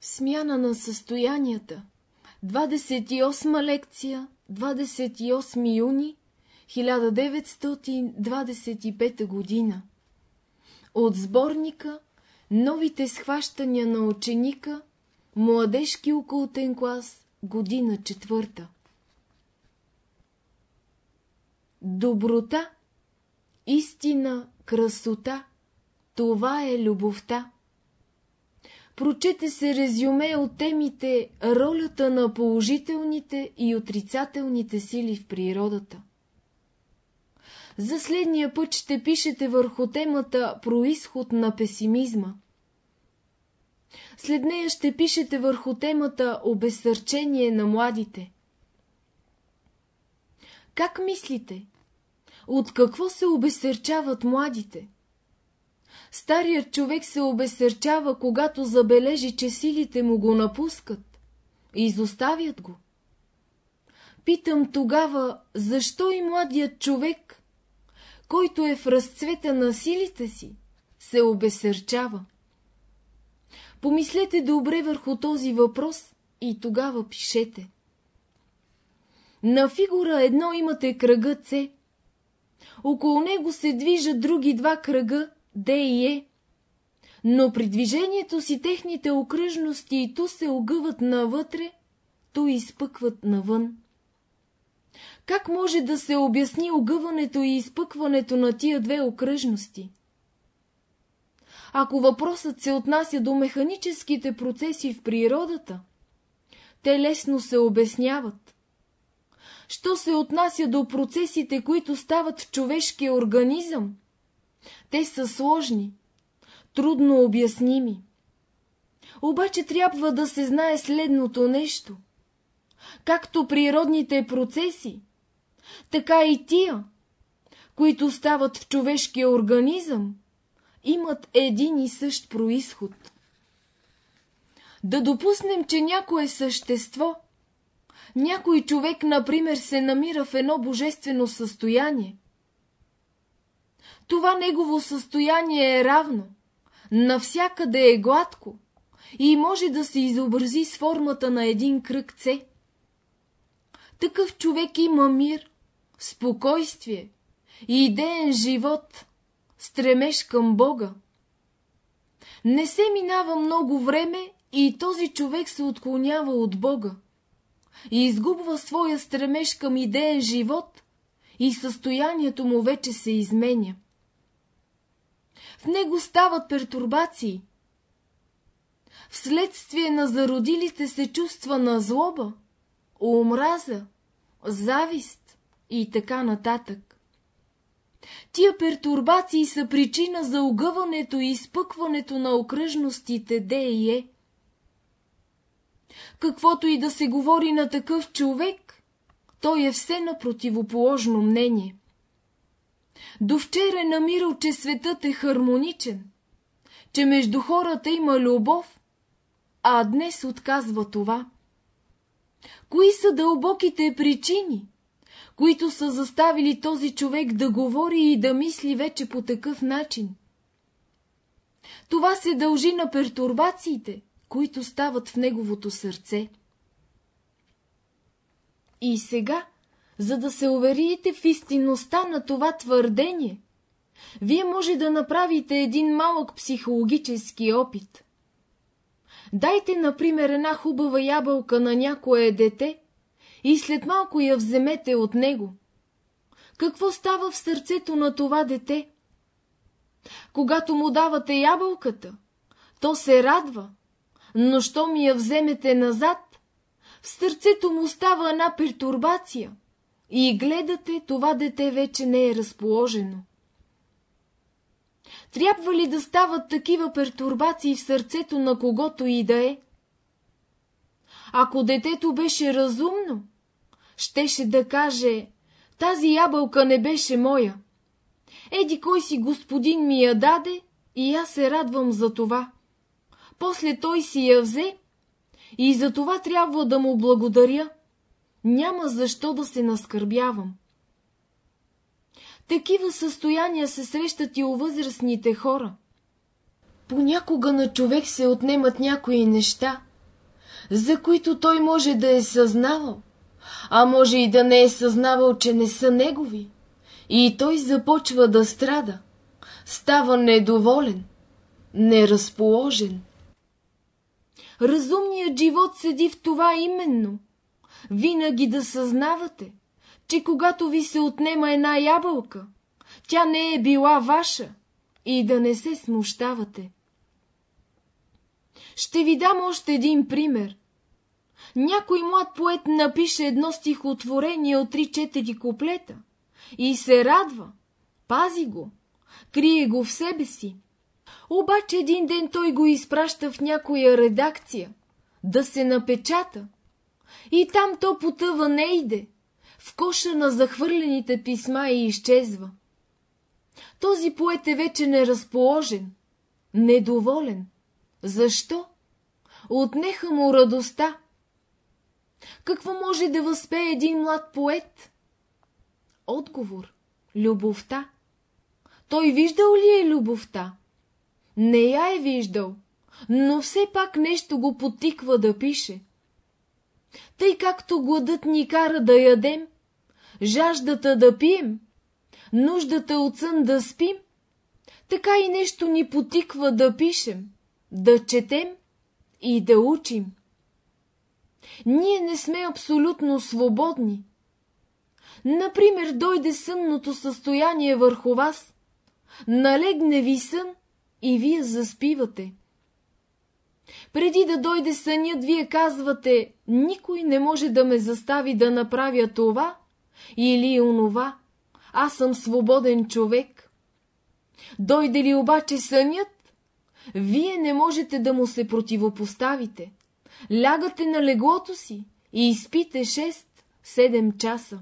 Смяна на състоянията. 28 лекция 28 юни 1925 година. От сборника Новите схващания на ученика. Младежки окултен клас. Година четвърта Доброта, истина, красота – това е любовта. Прочете се резюме от темите ролята на положителните и отрицателните сили в природата. За следния път ще пишете върху темата происход на песимизма. След нея ще пишете върху темата обесърчение на младите. Как мислите? От какво се обесърчават младите? Старият човек се обесърчава, когато забележи, че силите му го напускат. Изоставят го. Питам тогава, защо и младият човек, който е в разцвета на силите си, се обесърчава? Помислете добре върху този въпрос и тогава пишете. На фигура едно имате кръга С. Около него се движат други два кръга Д и Е. Но при движението си техните окръжности и ту се огъват навътре, ту изпъкват навън. Как може да се обясни огъването и изпъкването на тия две окръжности? Ако въпросът се отнася до механическите процеси в природата, те лесно се обясняват. Що се отнася до процесите, които стават в човешкия организъм, те са сложни, трудно обясними. Обаче трябва да се знае следното нещо. Както природните процеси, така и тия, които стават в човешкия организъм, имат един и същ происход. Да допуснем, че някое същество, някой човек, например, се намира в едно божествено състояние. Това негово състояние е равно, навсякъде е гладко и може да се изобрази с формата на един кръг С. Такъв човек има мир, спокойствие и идеен живот – стремеж към Бога. Не се минава много време и този човек се отклонява от Бога и изгубва своя стремеж към идеен живот и състоянието му вече се изменя. В него стават пертурбации. Вследствие на зародилите се чувства на злоба, омраза, завист и така нататък. Тия пертурбации са причина за огъването и изпъкването на окръжностите Д и Е. Каквото и да се говори на такъв човек, той е все на противоположно мнение. До вчера е намирал, че светът е хармоничен, че между хората има любов, а днес отказва това. Кои са дълбоките причини, които са заставили този човек да говори и да мисли вече по такъв начин. Това се дължи на пертурбациите, които стават в неговото сърце. И сега, за да се уверите в истинността на това твърдение, вие може да направите един малък психологически опит. Дайте, например, една хубава ябълка на някое дете и след малко я вземете от него. Какво става в сърцето на това дете? Когато му давате ябълката, то се радва, но що ми я вземете назад, в сърцето му става една пертурбация и гледате, това дете вече не е разположено. Трябва ли да стават такива пертурбации в сърцето на когото и да е? Ако детето беше разумно, щеше да каже, тази ябълка не беше моя. Еди кой си господин ми я даде и аз се радвам за това. После той си я взе и за това трябва да му благодаря. Няма защо да се наскърбявам. Такива състояния се срещат и у възрастните хора. Понякога на човек се отнемат някои неща – за които той може да е съзнавал, а може и да не е съзнавал, че не са негови. И той започва да страда, става недоволен, неразположен. Разумният живот седи в това именно. Винаги да съзнавате, че когато ви се отнема една ябълка, тя не е била ваша и да не се смущавате. Ще ви дам още един пример. Някой млад поет напише едно стихотворение от 3-4 куплета и се радва, пази го, крие го в себе си. Обаче един ден той го изпраща в някоя редакция, да се напечата. И там то потъва не иде, в коша на захвърлените писма и изчезва. Този поет е вече неразположен, недоволен. Защо? Отнеха му радостта. Какво може да възпее един млад поет? Отговор – любовта. Той виждал ли е любовта? Не я е виждал, но все пак нещо го потиква да пише. Тъй както гладът ни кара да ядем, жаждата да пием, нуждата от сън да спим, така и нещо ни потиква да пишем, да четем и да учим. Ние не сме абсолютно свободни. Например, дойде сънното състояние върху вас, налегне ви сън и вие заспивате. Преди да дойде сънят, вие казвате, никой не може да ме застави да направя това или онова. Аз съм свободен човек. Дойде ли обаче сънят, вие не можете да му се противопоставите. Лягате на леглото си и изпите 6-7 часа.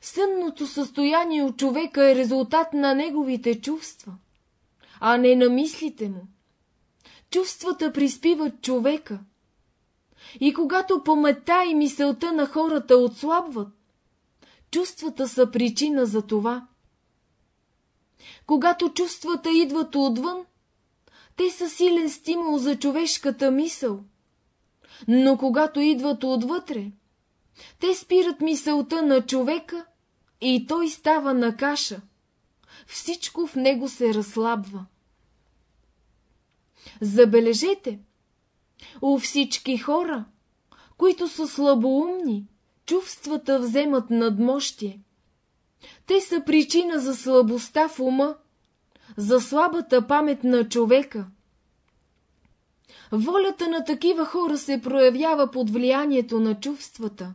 Сънното състояние от човека е резултат на неговите чувства, а не на мислите му. Чувствата приспиват човека. И когато паметта и мисълта на хората отслабват, чувствата са причина за това. Когато чувствата идват отвън, те са силен стимул за човешката мисъл. Но когато идват отвътре, те спират мисълта на човека и той става на каша. Всичко в него се разслабва. Забележете, у всички хора, които са слабоумни, чувствата вземат надмощие. Те са причина за слабостта в ума, за слабата памет на човека. Волята на такива хора се проявява под влиянието на чувствата.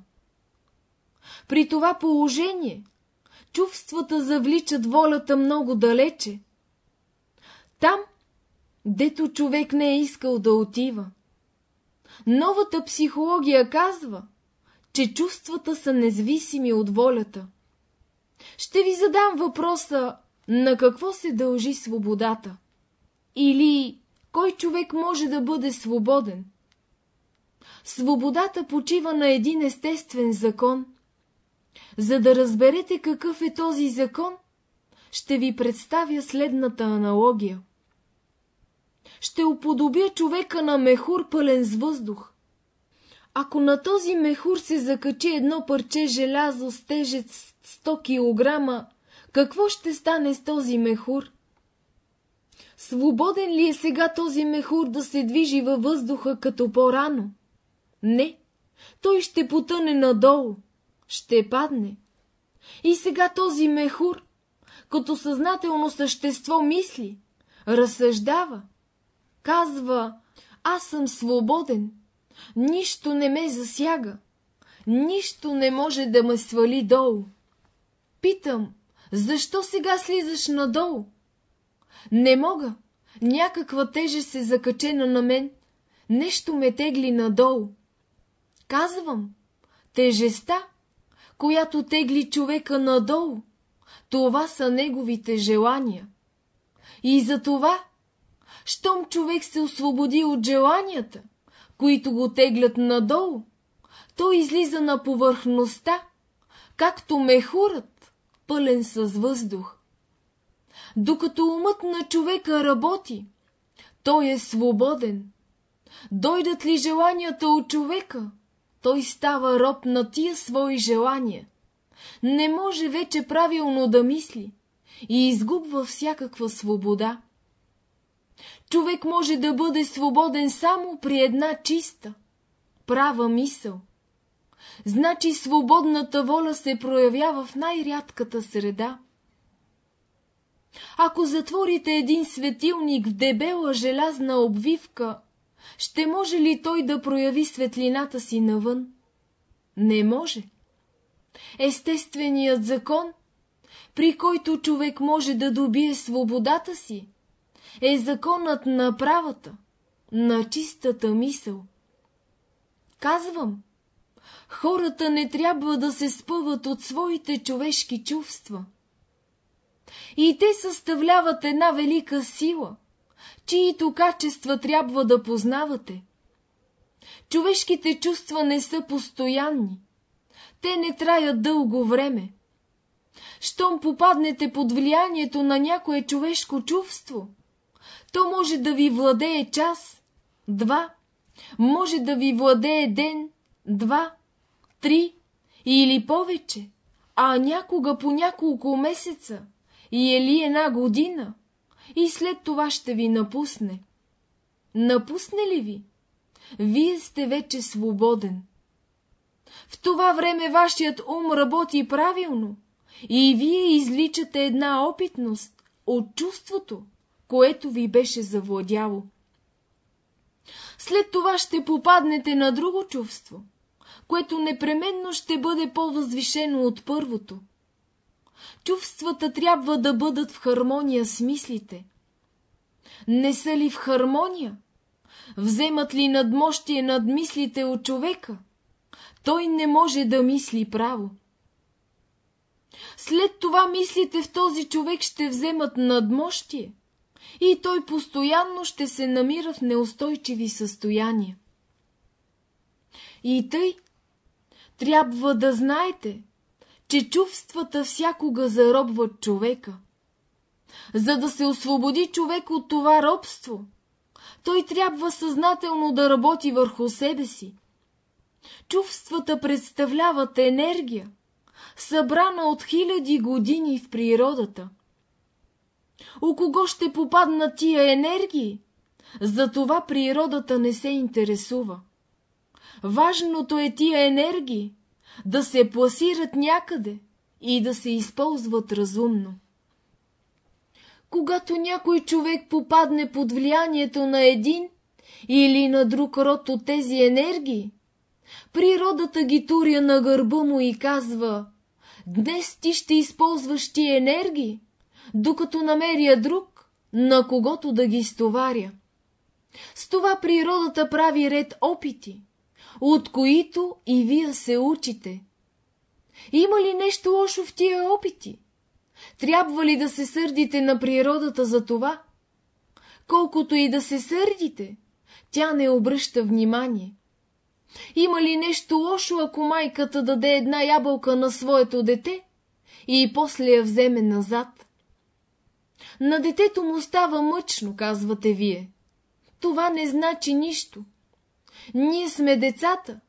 При това положение чувствата завличат волята много далече. Там, дето човек не е искал да отива. Новата психология казва, че чувствата са независими от волята. Ще ви задам въпроса, на какво се дължи свободата? Или кой човек може да бъде свободен? Свободата почива на един естествен закон. За да разберете какъв е този закон, ще ви представя следната аналогия. Ще уподобя човека на мехур пълен с въздух. Ако на този мехур се закачи едно парче желязо с тежест 100 кг, какво ще стане с този мехур? Свободен ли е сега този мехур да се движи във въздуха като по-рано? Не, той ще потъне надолу, ще падне. И сега този мехур, като съзнателно същество мисли, разсъждава, казва, аз съм свободен, нищо не ме засяга, нищо не може да ме свали долу. Питам, защо сега слизаш надолу? Не мога. Някаква тежест се закачена на мен. Нещо ме тегли надолу. Казвам, тежеста, която тегли човека надолу, това са неговите желания. И за това, щом човек се освободи от желанията, които го теглят надолу, той излиза на повърхността, както мехурът, пълен с въздух. Докато умът на човека работи, той е свободен. Дойдат ли желанията от човека, той става роб на тия свои желания. Не може вече правилно да мисли и изгубва всякаква свобода. Човек може да бъде свободен само при една чиста, права мисъл. Значи свободната воля се проявява в най-рядката среда. Ако затворите един светилник в дебела желязна обвивка, ще може ли той да прояви светлината си навън? Не може. Естественият закон, при който човек може да добие свободата си, е законът на правата, на чистата мисъл. Казвам, хората не трябва да се спъват от своите човешки чувства. И те съставляват една велика сила, чието качества трябва да познавате. Човешките чувства не са постоянни. Те не траят дълго време. Щом попаднете под влиянието на някое човешко чувство, то може да ви владее час, два, може да ви владее ден, два, три или повече, а някога по няколко месеца и ели една година, и след това ще ви напусне. Напусне ли ви? Вие сте вече свободен. В това време вашият ум работи правилно и вие изличате една опитност от чувството, което ви беше завладяло. След това ще попаднете на друго чувство, което непременно ще бъде по-възвишено от първото. Чувствата трябва да бъдат в хармония с мислите. Не са ли в хармония? Вземат ли надмощие над мислите от човека? Той не може да мисли право. След това мислите в този човек ще вземат надмощие и той постоянно ще се намира в неустойчиви състояния. И тъй трябва да знаете, че чувствата всякога заробват човека. За да се освободи човек от това робство, той трябва съзнателно да работи върху себе си. Чувствата представляват енергия, събрана от хиляди години в природата. У кого ще попаднат тия енергии? За това природата не се интересува. Важното е тия енергии да се пласират някъде и да се използват разумно. Когато някой човек попадне под влиянието на един или на друг род от тези енергии, природата ги туря на гърба му и казва «Днес ти ще използваш ти енергии, докато намеря друг, на когото да ги стоваря». С това природата прави ред опити – от които и вие се учите. Има ли нещо лошо в тия опити? Трябва ли да се сърдите на природата за това? Колкото и да се сърдите, тя не обръща внимание. Има ли нещо лошо, ако майката даде една ябълка на своето дете и после я вземе назад? На детето му става мъчно, казвате вие. Това не значи нищо. Ние сме децата,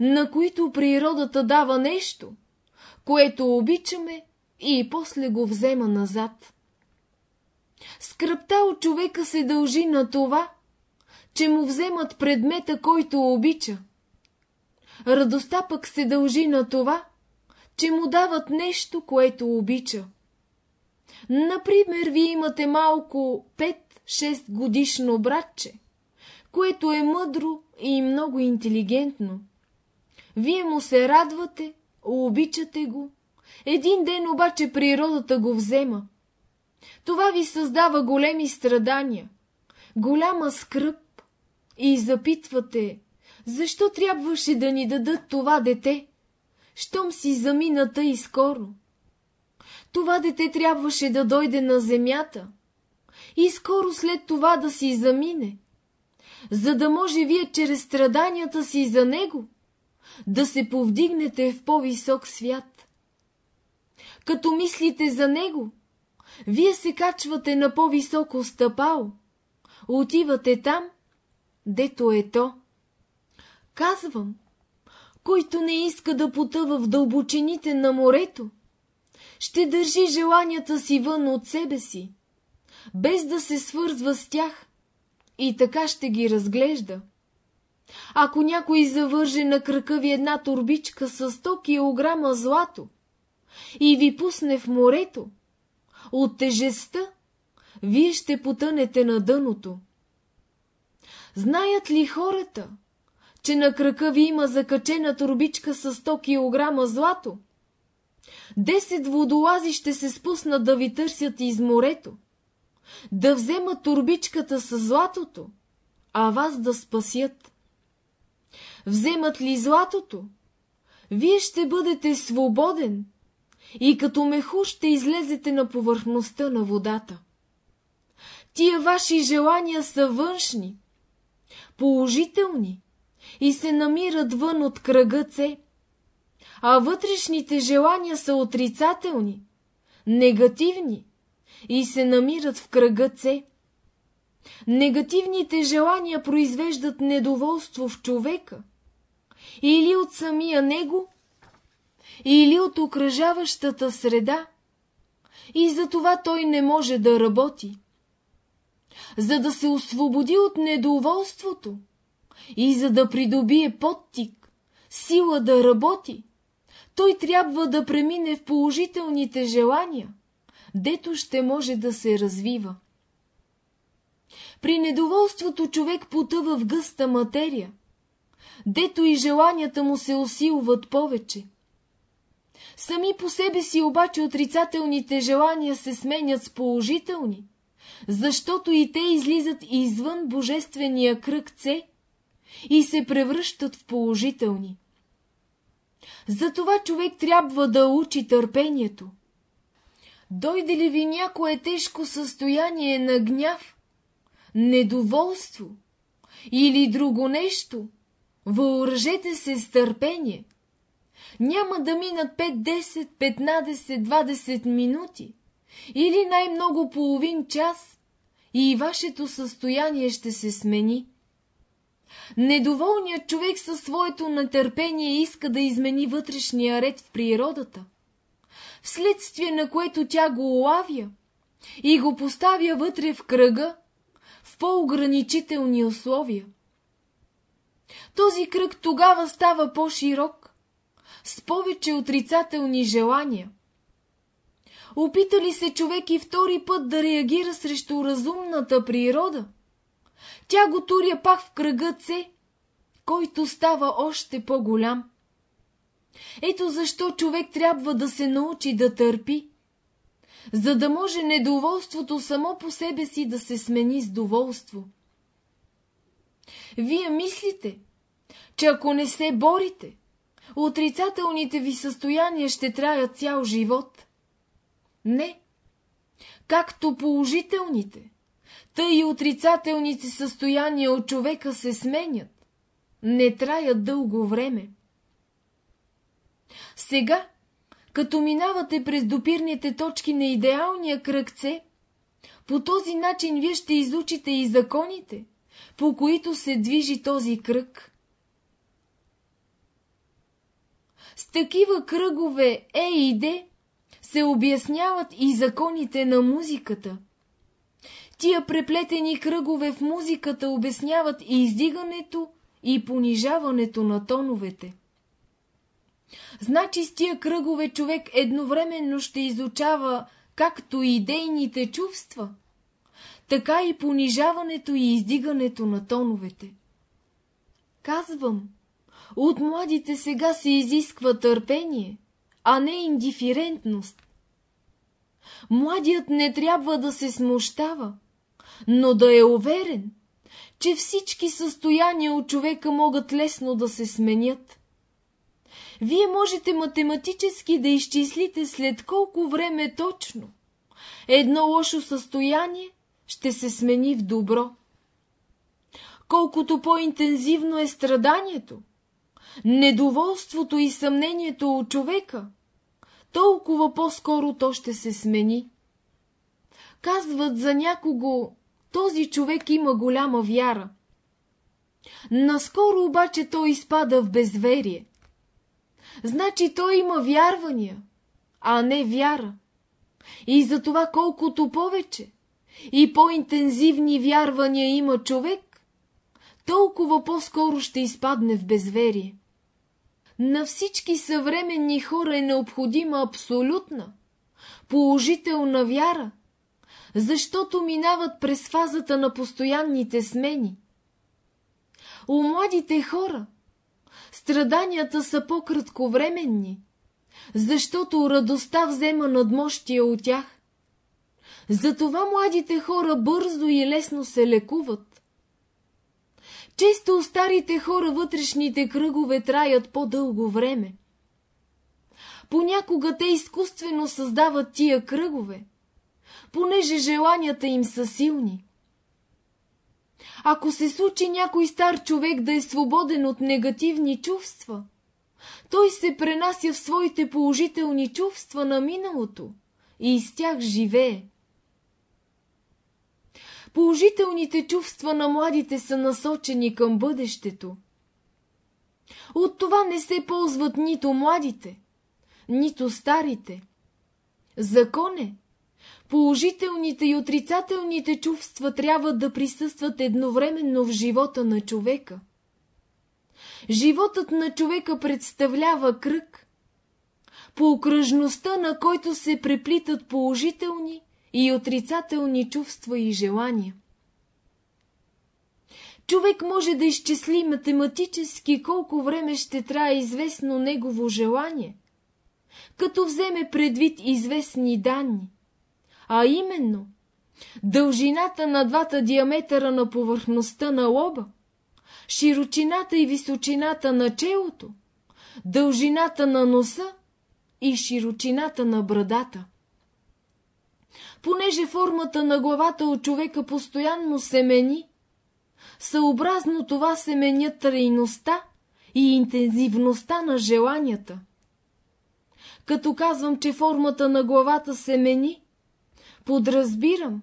на които природата дава нещо, което обичаме и после го взема назад. Скръпта от човека се дължи на това, че му вземат предмета, който обича. Радостта пък се дължи на това, че му дават нещо, което обича. Например, вие имате малко 5-6 годишно братче, което е мъдро и много интелигентно. Вие му се радвате, обичате го. Един ден обаче природата го взема. Това ви създава големи страдания, голяма скръп и запитвате, защо трябваше да ни дадат това дете, щом си замината и скоро. Това дете трябваше да дойде на земята и скоро след това да си замине за да може вие чрез страданията си за него да се повдигнете в по-висок свят. Като мислите за него, вие се качвате на по-високо стъпало, отивате там дето е то. Казвам, който не иска да потъва в дълбочините на морето, ще държи желанията си вън от себе си, без да се свързва с тях и така ще ги разглежда. Ако някой завърже на кръка ви една турбичка с 100 кг злато и ви пусне в морето, от тежестта вие ще потънете на дъното. Знаят ли хората, че на крака ви има закачена турбичка с 100 кг злато? Десет водолази ще се спуснат да ви търсят из морето, да вземат турбичката с златото, а вас да спасят. Вземат ли златото, вие ще бъдете свободен и като меху ще излезете на повърхността на водата. Тия ваши желания са външни, положителни и се намират вън от кръга С, а вътрешните желания са отрицателни, негативни и се намират в кръга С. Негативните желания произвеждат недоволство в човека, или от самия него, или от окръжаващата среда, и затова той не може да работи. За да се освободи от недоволството и за да придобие подтик, сила да работи, той трябва да премине в положителните желания, дето ще може да се развива. При недоволството човек потъва в гъста материя, дето и желанията му се усилват повече. Сами по себе си обаче отрицателните желания се сменят с положителни, защото и те излизат извън божествения кръг С и се превръщат в положителни. Затова човек трябва да учи търпението. Дойде ли ви някое тежко състояние на гняв, недоволство или друго нещо, въоръжете се с търпение. Няма да минат 5, 10, 15, 20 минути или най-много половин час и вашето състояние ще се смени. Недоволният човек със своето нетърпение иска да измени вътрешния ред в природата, вследствие на което тя го улавя и го поставя вътре в кръга, в по-ограничителни условия. Този кръг тогава става по-широк, с повече отрицателни желания. Опита ли се човек и втори път да реагира срещу разумната природа? Тя го туря пак в кръга С, който става още по-голям. Ето защо човек трябва да се научи да търпи, за да може недоволството само по себе си да се смени с доволство. Вие мислите, че ако не се борите, отрицателните ви състояния ще траят цял живот. Не. Както положителните, тъй и отрицателните състояния от човека се сменят, не траят дълго време. Сега, като минавате през допирните точки на идеалния кръгце, по този начин вие ще изучите и законите, по които се движи този кръг. С такива кръгове Е и Д се обясняват и законите на музиката – Тия преплетени кръгове в музиката обясняват и издигането и понижаването на тоновете. Значи с тия кръгове човек едновременно ще изучава както идейните чувства, така и понижаването и издигането на тоновете. Казвам, от младите сега се изисква търпение, а не индиферентност. Младият не трябва да се смущава, но да е уверен, че всички състояния от човека могат лесно да се сменят. Вие можете математически да изчислите след колко време точно. Едно лошо състояние ще се смени в добро. Колкото по-интензивно е страданието, недоволството и съмнението от човека, толкова по-скоро то ще се смени. Казват за някого този човек има голяма вяра. Наскоро обаче той изпада в безверие. Значи той има вярвания, а не вяра. И за това колкото повече и по-интензивни вярвания има човек, толкова по-скоро ще изпадне в безверие. На всички съвременни хора е необходима абсолютна, положителна вяра, защото минават през фазата на постоянните смени. У младите хора страданията са по-кратковременни, защото радостта взема надмощия от тях. Затова младите хора бързо и лесно се лекуват. Често у старите хора вътрешните кръгове траят по-дълго време. Понякога те изкуствено създават тия кръгове, понеже желанията им са силни. Ако се случи някой стар човек да е свободен от негативни чувства, той се пренася в своите положителни чувства на миналото и с тях живее. Положителните чувства на младите са насочени към бъдещето. От това не се ползват нито младите, нито старите. Закон е, Положителните и отрицателните чувства трябва да присъстват едновременно в живота на човека. Животът на човека представлява кръг, по окръжността на който се преплитат положителни и отрицателни чувства и желания. Човек може да изчисли математически колко време ще трае известно негово желание, като вземе предвид известни данни – а именно дължината на двата диаметъра на повърхността на лоба, широчината и височината на челото, дължината на носа и широчината на брадата. Понеже формата на главата от човека постоянно се мени, съобразно това се менят трайността и интензивността на желанията. Като казвам, че формата на главата се мени, Подразбирам,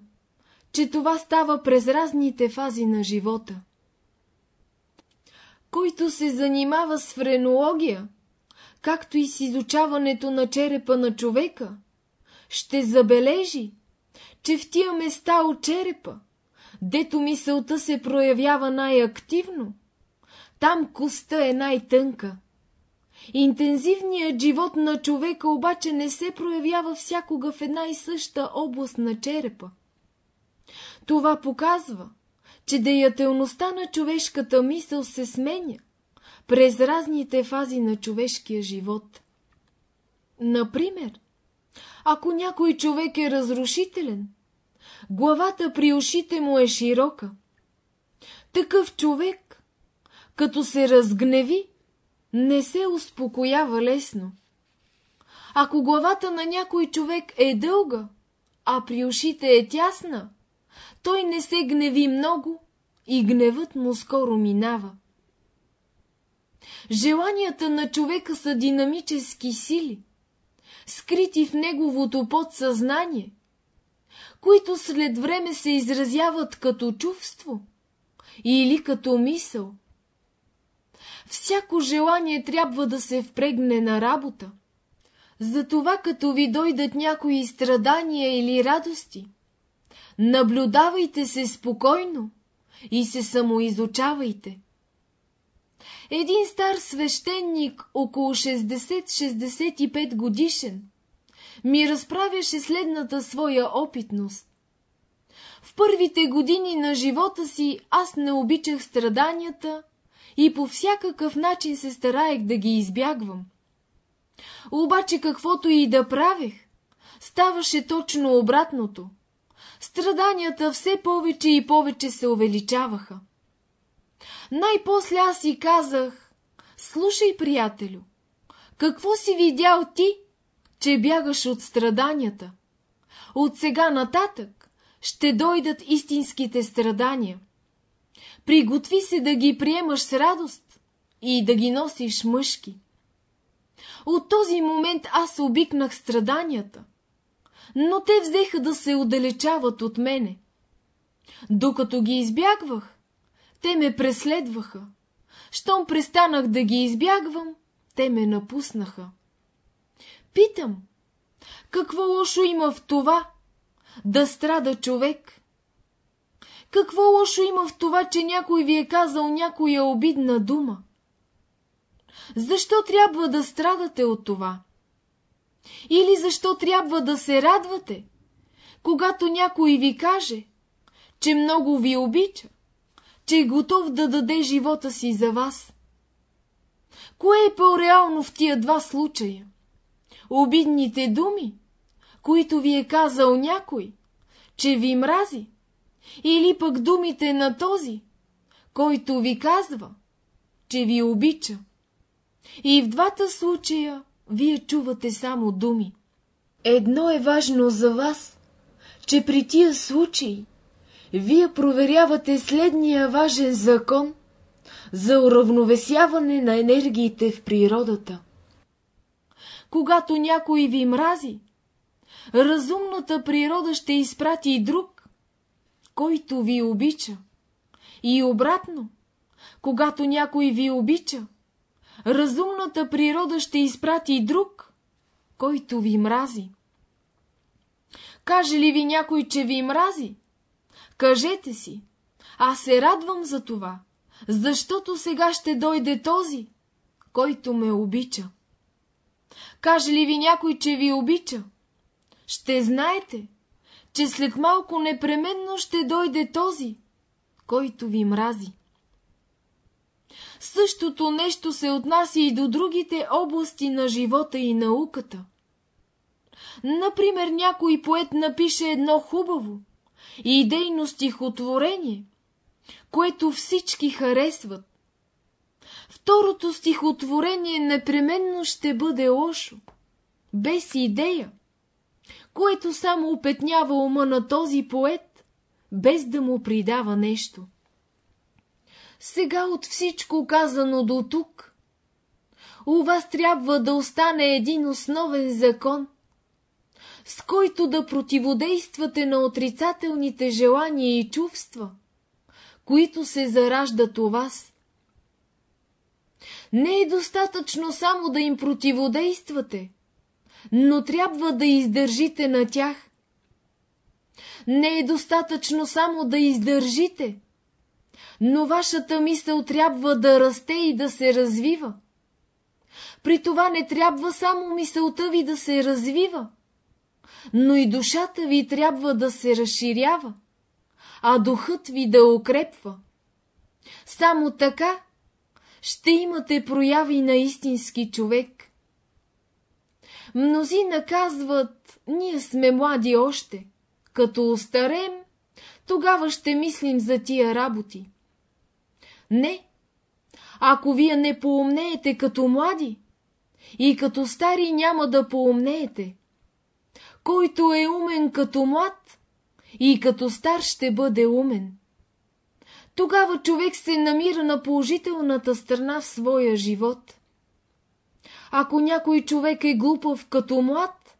че това става през разните фази на живота. Който се занимава с френология, както и с изучаването на черепа на човека, ще забележи, че в тия места от черепа, дето мисълта се проявява най-активно, там коста е най-тънка. Интензивният живот на човека обаче не се проявява всякога в една и съща област на черепа. Това показва, че деятелността на човешката мисъл се сменя през разните фази на човешкия живот. Например, ако някой човек е разрушителен, главата при ушите му е широка. Такъв човек, като се разгневи, не се успокоява лесно. Ако главата на някой човек е дълга, а при ушите е тясна, той не се гневи много и гневът му скоро минава. Желанията на човека са динамически сили, скрити в неговото подсъзнание, които след време се изразяват като чувство или като мисъл – Всяко желание трябва да се впрегне на работа. Затова като ви дойдат някои страдания или радости, наблюдавайте се спокойно и се самоизучавайте. Един стар свещеник, около 60-65 годишен, ми разправяше следната своя опитност. В първите години на живота си аз не обичах страданията и по всякакъв начин се стараех да ги избягвам. Обаче каквото и да правех, ставаше точно обратното. Страданията все повече и повече се увеличаваха. Най-после аз си казах, слушай, приятелю, какво си видял ти, че бягаш от страданията? От сега нататък ще дойдат истинските страдания. Приготви се да ги приемаш с радост и да ги носиш мъжки. От този момент аз обикнах страданията, но те взеха да се отдалечават от мене. Докато ги избягвах, Те ме преследваха. Щом престанах да ги избягвам, те ме напуснаха. Питам, какво лошо има в това да страда човек? Какво лошо има в това, че някой ви е казал някоя обидна дума? Защо трябва да страдате от това? Или защо трябва да се радвате, когато някой ви каже, че много ви обича, че е готов да даде живота си за вас? Кое е по-реално в тия два случая? Обидните думи, които ви е казал някой, че ви мрази, или пък думите на този, който ви казва, че ви обича. И в двата случая вие чувате само думи. Едно е важно за вас, че при тия случаи вие проверявате следния важен закон за уравновесяване на енергиите в природата. Когато някой ви мрази, разумната природа ще изпрати и друг, който ви обича. И обратно, когато някой ви обича, разумната природа ще изпрати друг, който ви мрази. Каже ли ви някой, че ви мрази? Кажете си, аз се радвам за това, защото сега ще дойде този, който ме обича. Каже ли ви някой, че ви обича? Ще знаете, че след малко непременно ще дойде този, който ви мрази. Същото нещо се отнася и до другите области на живота и науката. Например, някой поет напише едно хубаво идейно стихотворение, което всички харесват. Второто стихотворение непременно ще бъде лошо, без идея, което само опетнява ума на този поет, без да му придава нещо. Сега от всичко казано до тук, у вас трябва да остане един основен закон, с който да противодействате на отрицателните желания и чувства, които се зараждат у вас. Не е достатъчно само да им противодействате, но трябва да издържите на тях. Не е достатъчно само да издържите, но вашата мисъл трябва да расте и да се развива. При това не трябва само мисълта ви да се развива, но и душата ви трябва да се разширява, а духът ви да укрепва. Само така ще имате прояви на истински човек. Мнози наказват, ние сме млади още, като остарем, тогава ще мислим за тия работи. Не, ако вие не поумнеете като млади, и като стари няма да поумнеете. Който е умен като млад, и като стар ще бъде умен. Тогава човек се намира на положителната страна в своя живот. Ако някой човек е глупав като млад,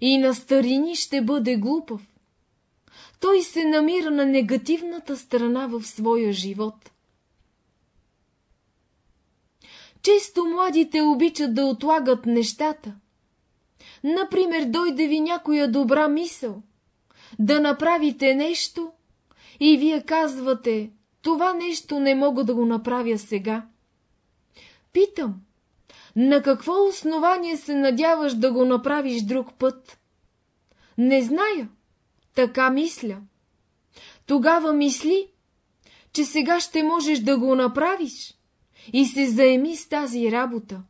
и на старини ще бъде глупав, той се намира на негативната страна в своя живот. Често младите обичат да отлагат нещата. Например, дойде ви някоя добра мисъл, да направите нещо и вие казвате, това нещо не мога да го направя сега. Питам, на какво основание се надяваш да го направиш друг път? Не зная, така мисля. Тогава мисли, че сега ще можеш да го направиш и се заеми с тази работа.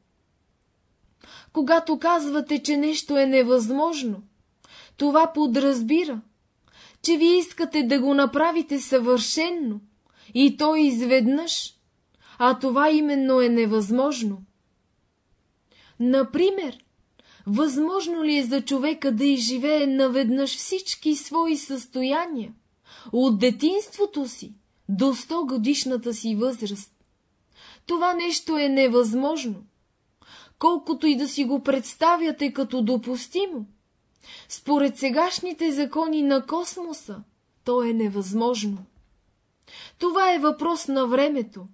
Когато казвате, че нещо е невъзможно, това подразбира, че вие искате да го направите съвършенно и то изведнъж, а това именно е невъзможно. Например, възможно ли е за човека да изживее наведнъж всички свои състояния, от детинството си до 100 годишната си възраст? Това нещо е невъзможно. Колкото и да си го представяте като допустимо, според сегашните закони на космоса, то е невъзможно. Това е въпрос на времето.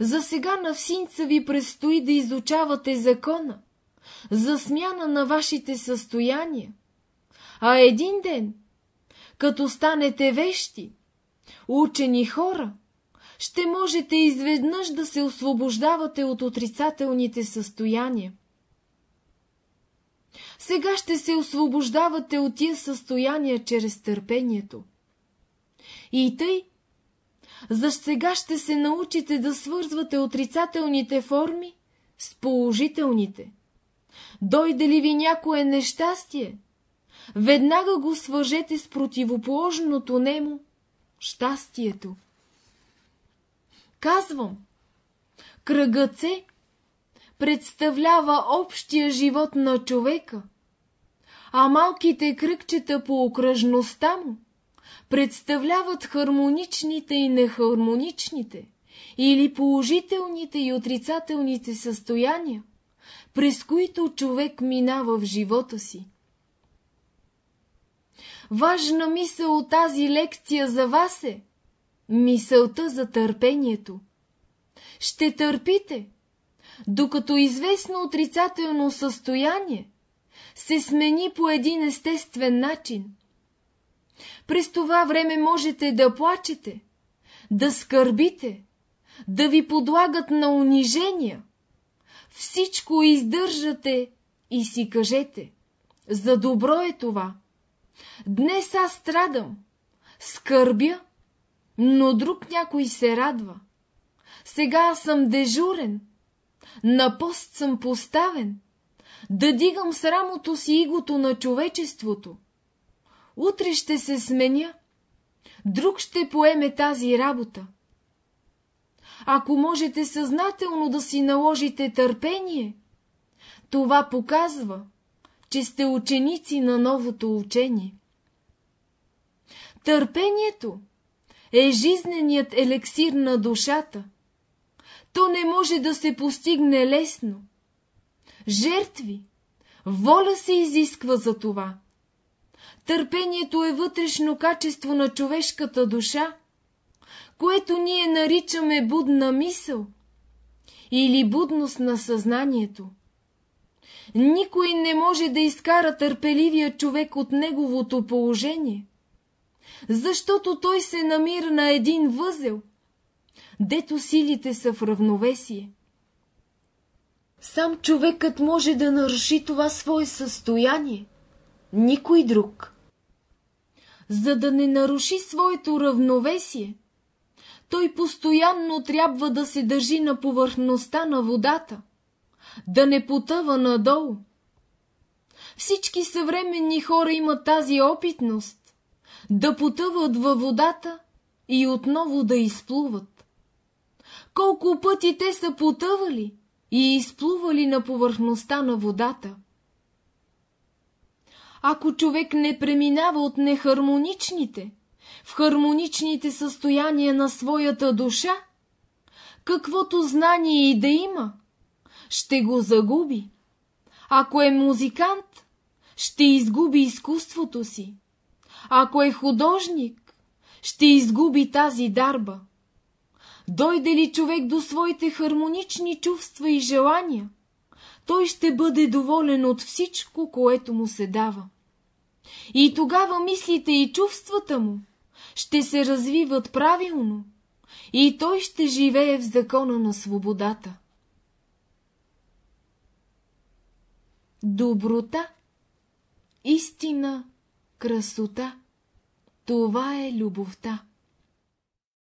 За сега на всинца ви предстои да изучавате закона, за смяна на вашите състояния. А един ден, като станете вещи, учени хора, ще можете изведнъж да се освобождавате от отрицателните състояния. Сега ще се освобождавате от тия състояния чрез търпението. И тъй, за сега ще се научите да свързвате отрицателните форми с положителните. Дойде ли ви някое нещастие, веднага го свържете с противоположното нему – щастието. Казвам, кръгът се представлява общия живот на човека, а малките кръгчета по окръжността му представляват хармоничните и нехармоничните, или положителните и отрицателните състояния, през които човек минава в живота си. Важна мисъл от тази лекция за вас е мисълта за търпението. Ще търпите, докато известно отрицателно състояние се смени по един естествен начин. През това време можете да плачете, да скърбите, да ви подлагат на унижения. Всичко издържате и си кажете, за добро е това. Днес аз страдам, скърбя, но друг някой се радва. Сега аз съм дежурен, на пост съм поставен, да дигам срамото си игото на човечеството. Утре ще се сменя, друг ще поеме тази работа. Ако можете съзнателно да си наложите търпение, това показва, че сте ученици на новото учение. Търпението е жизненият елексир на душата. То не може да се постигне лесно. Жертви, воля се изисква за това. Търпението е вътрешно качество на човешката душа, което ние наричаме будна мисъл или будност на съзнанието. Никой не може да изкара търпеливия човек от неговото положение, защото той се намира на един възел, дето силите са в равновесие. Сам човекът може да наруши това свое състояние, никой друг. За да не наруши своето равновесие, той постоянно трябва да се държи на повърхността на водата, да не потъва надолу. Всички съвременни хора имат тази опитност да потъват във водата и отново да изплуват. Колко пъти те са потъвали и изплували на повърхността на водата. Ако човек не преминава от нехармоничните, в хармоничните състояния на своята душа, каквото знание и да има, ще го загуби. Ако е музикант, ще изгуби изкуството си. Ако е художник, ще изгуби тази дарба. Дойде ли човек до своите хармонични чувства и желания, той ще бъде доволен от всичко, което му се дава. И тогава мислите и чувствата му ще се развиват правилно и той ще живее в закона на свободата. Доброта, истина, красота – това е любовта.